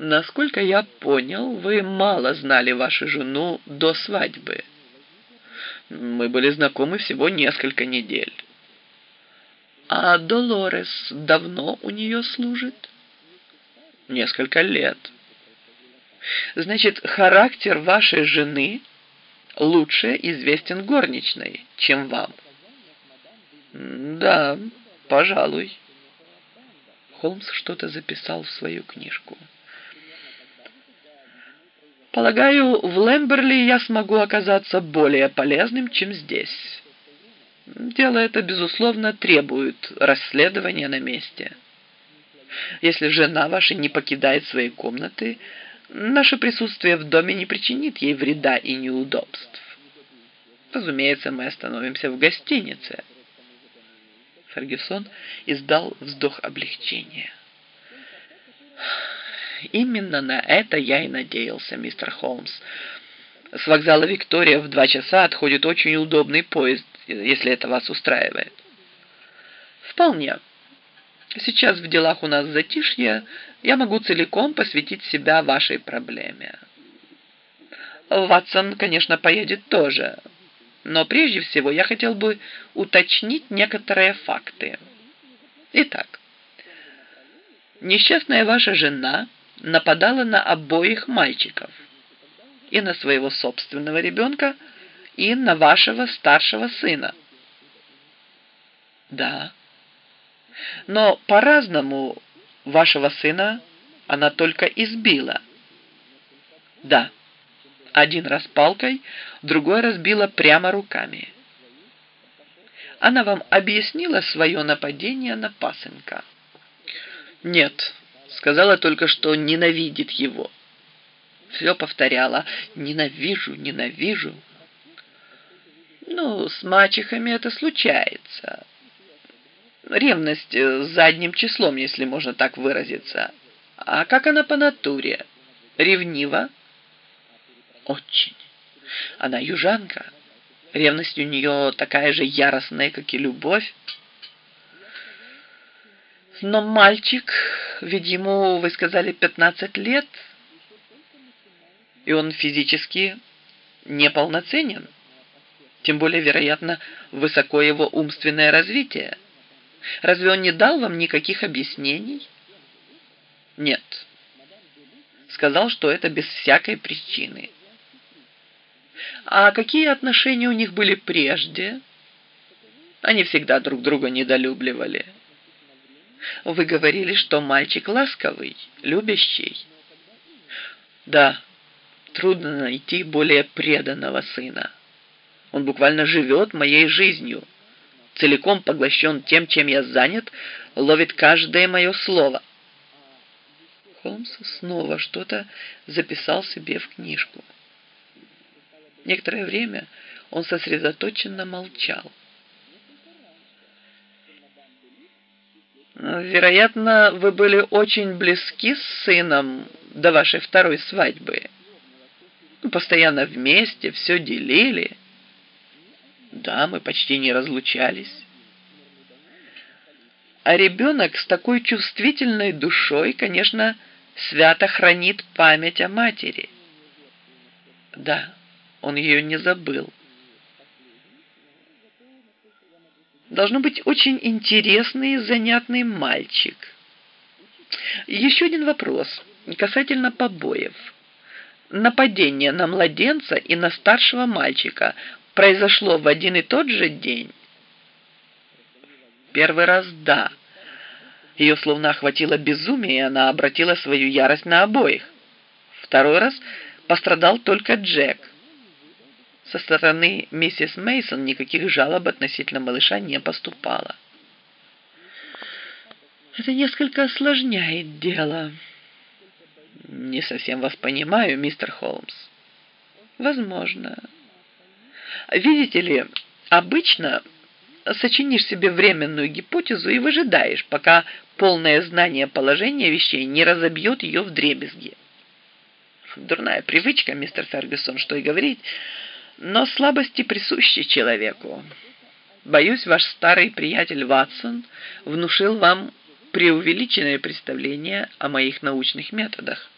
Насколько я понял, вы мало знали вашу жену до свадьбы. Мы были знакомы всего несколько недель. А Долорес давно у нее служит? Несколько лет. Значит, характер вашей жены лучше известен горничной, чем вам. Да, пожалуй. Холмс что-то записал в свою книжку. Полагаю, в Лэмберли я смогу оказаться более полезным, чем здесь. Дело это, безусловно, требует расследования на месте. Если жена ваша не покидает своей комнаты, наше присутствие в доме не причинит ей вреда и неудобств. Разумеется, мы остановимся в гостинице. Фергюсон издал вздох облегчения. Именно на это я и надеялся, мистер Холмс. С вокзала Виктория в два часа отходит очень удобный поезд, если это вас устраивает. Вполне. Сейчас в делах у нас затишье, я могу целиком посвятить себя вашей проблеме. Ватсон, конечно, поедет тоже, но прежде всего я хотел бы уточнить некоторые факты. Итак, несчастная ваша жена нападала на обоих мальчиков. И на своего собственного ребенка, и на вашего старшего сына. Да. Но по-разному вашего сына она только избила. Да. Один раз палкой, другой разбила прямо руками. Она вам объяснила свое нападение на пасынка? Нет. Сказала только, что ненавидит его. Все повторяла. Ненавижу, ненавижу. Ну, с мачехами это случается. Ревность э, задним числом, если можно так выразиться. А как она по натуре? Ревнива? Очень. Она южанка. Ревность у нее такая же яростная, как и любовь. Но мальчик, ведь ему, вы сказали, 15 лет, и он физически неполноценен. Тем более, вероятно, высоко его умственное развитие. Разве он не дал вам никаких объяснений? Нет. Сказал, что это без всякой причины. А какие отношения у них были прежде? Они всегда друг друга недолюбливали. Вы говорили, что мальчик ласковый, любящий. Да, трудно найти более преданного сына. Он буквально живет моей жизнью. Целиком поглощен тем, чем я занят, ловит каждое мое слово. Холмс снова что-то записал себе в книжку. Некоторое время он сосредоточенно молчал. Вероятно, вы были очень близки с сыном до вашей второй свадьбы. Постоянно вместе, все делили. Да, мы почти не разлучались. А ребенок с такой чувствительной душой, конечно, свято хранит память о матери. Да, он ее не забыл. Должно быть очень интересный и занятный мальчик. Еще один вопрос касательно побоев. Нападение на младенца и на старшего мальчика произошло в один и тот же день? Первый раз да. Ее словно охватило безумие, и она обратила свою ярость на обоих. Второй раз пострадал только Джек – со стороны миссис Мейсон никаких жалоб относительно малыша не поступало. Это несколько осложняет дело. Не совсем вас понимаю, мистер Холмс. Возможно. Видите ли, обычно сочинишь себе временную гипотезу и выжидаешь, пока полное знание положения вещей не разобьет ее в дребезги. Дурная привычка, мистер Фергюсон, что и говорить но слабости присущи человеку. Боюсь, ваш старый приятель Ватсон внушил вам преувеличенное представление о моих научных методах.